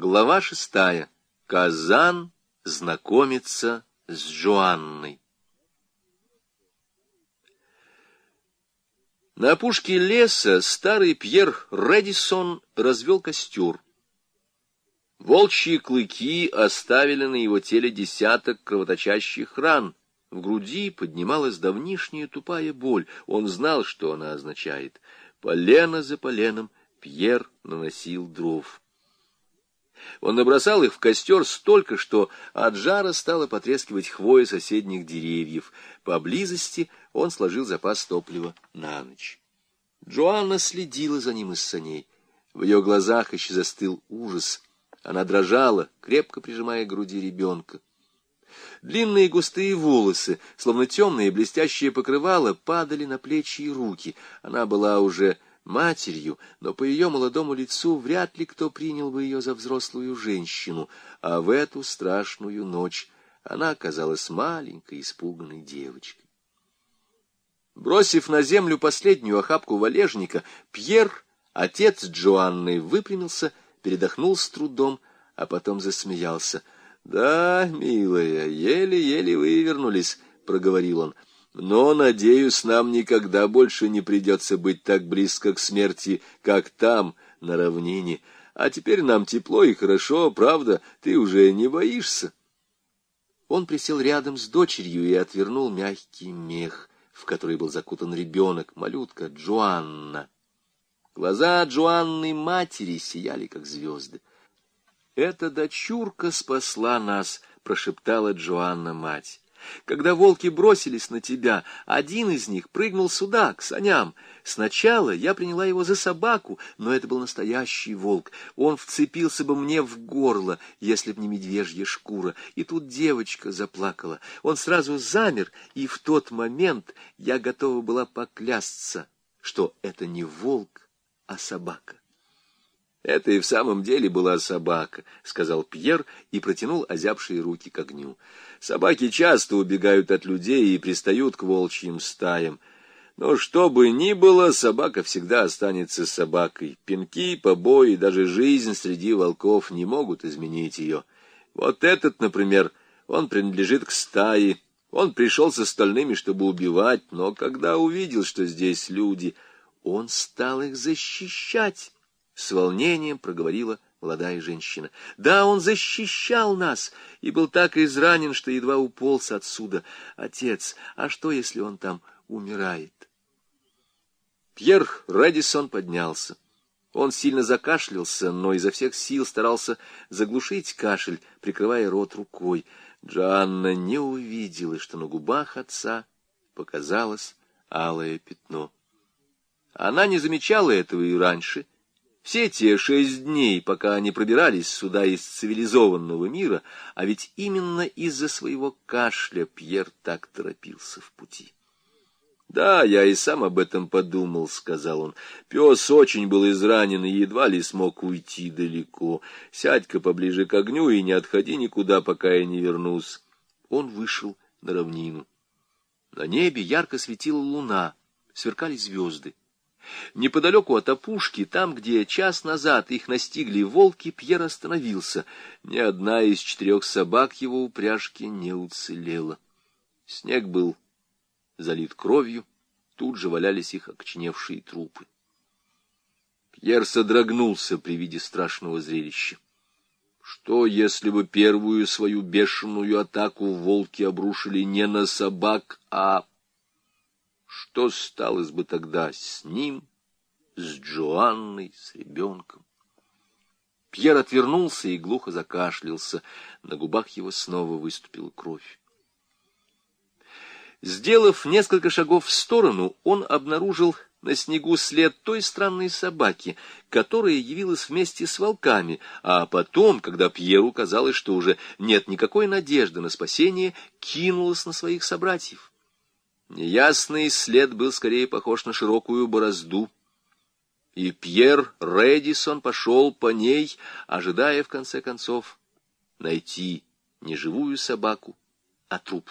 Глава шестая. Казан знакомится с Джоанной. На опушке леса старый Пьер Редисон развел костер. Волчьи клыки оставили на его теле десяток кровоточащих ран. В груди поднималась давнишняя тупая боль. Он знал, что она означает. Полено за поленом Пьер наносил дров. Он набросал их в костер столько, что от жара стало потрескивать хвоя соседних деревьев. Поблизости он сложил запас топлива на ночь. Джоанна следила за ним из саней. В ее глазах еще застыл ужас. Она дрожала, крепко прижимая к груди ребенка. Длинные густые волосы, словно темные блестящие покрывала, падали на плечи и руки. Она была уже матерью, но по ее молодому лицу вряд ли кто принял бы ее за взрослую женщину, а в эту страшную ночь она оказалась маленькой, испуганной девочкой. Бросив на землю последнюю охапку валежника, Пьер, отец Джоанны, выпрямился, передохнул с трудом, а потом засмеялся. — Да, милая, еле-еле вывернулись, — проговорил он. — но, надеюсь, нам никогда больше не придется быть так близко к смерти, как там, на равнине. А теперь нам тепло и хорошо, правда, ты уже не боишься. Он присел рядом с дочерью и отвернул мягкий мех, в который был закутан ребенок, малютка Джоанна. Глаза Джоанны матери сияли, как звезды. «Эта дочурка спасла нас», — прошептала Джоанна мать. Когда волки бросились на тебя, один из них прыгнул сюда, к саням. Сначала я приняла его за собаку, но это был настоящий волк. Он вцепился бы мне в горло, если б не медвежья шкура. И тут девочка заплакала. Он сразу замер, и в тот момент я готова была поклясться, что это не волк, а собака. «Это и в самом деле была собака», — сказал Пьер и протянул озябшие руки к огню. «Собаки часто убегают от людей и пристают к волчьим стаям. Но что бы ни было, собака всегда останется собакой. Пинки, побои, даже жизнь среди волков не могут изменить ее. Вот этот, например, он принадлежит к стае. Он пришел с остальными, чтобы убивать, но когда увидел, что здесь люди, он стал их защищать». С волнением проговорила молодая женщина. Да, он защищал нас и был так изранен, что едва уполз отсюда. Отец, а что, если он там умирает? Пьер Редисон поднялся. Он сильно закашлялся, но изо всех сил старался заглушить кашель, прикрывая рот рукой. Джанна не увидела, что на губах отца показалось алое пятно. Она не замечала этого и раньше, — все те шесть дней, пока они пробирались сюда из цивилизованного мира, а ведь именно из-за своего кашля Пьер так торопился в пути. «Да, я и сам об этом подумал», — сказал он. «Пес очень был изранен и едва ли смог уйти далеко. Сядь-ка поближе к огню и не отходи никуда, пока я не вернусь». Он вышел на равнину. На небе ярко светила луна, сверкали звезды. Неподалеку от опушки, там, где час назад их настигли волки, Пьер остановился. Ни одна из четырех собак его упряжки не уцелела. Снег был залит кровью, тут же валялись их окоченевшие трупы. Пьер содрогнулся при виде страшного зрелища. Что, если бы первую свою бешеную атаку волки обрушили не на собак, а что сталось бы тогда с ним, с Джоанной, с ребенком? Пьер отвернулся и глухо закашлялся. На губах его снова выступила кровь. Сделав несколько шагов в сторону, он обнаружил на снегу след той странной собаки, которая явилась вместе с волками, а потом, когда Пьеру казалось, что уже нет никакой надежды на спасение, кинулась на своих собратьев. Неясный след был скорее похож на широкую борозду, и Пьер Редисон пошел по ней, ожидая, в конце концов, найти не живую собаку, а труп.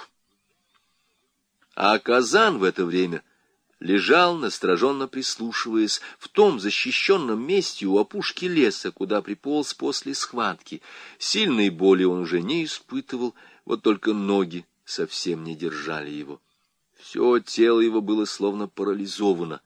А Казан в это время лежал, настороженно прислушиваясь, в том защищенном месте у опушки леса, куда приполз после схватки. Сильной боли он уже не испытывал, вот только ноги совсем не держали его. Все тело его было словно парализовано.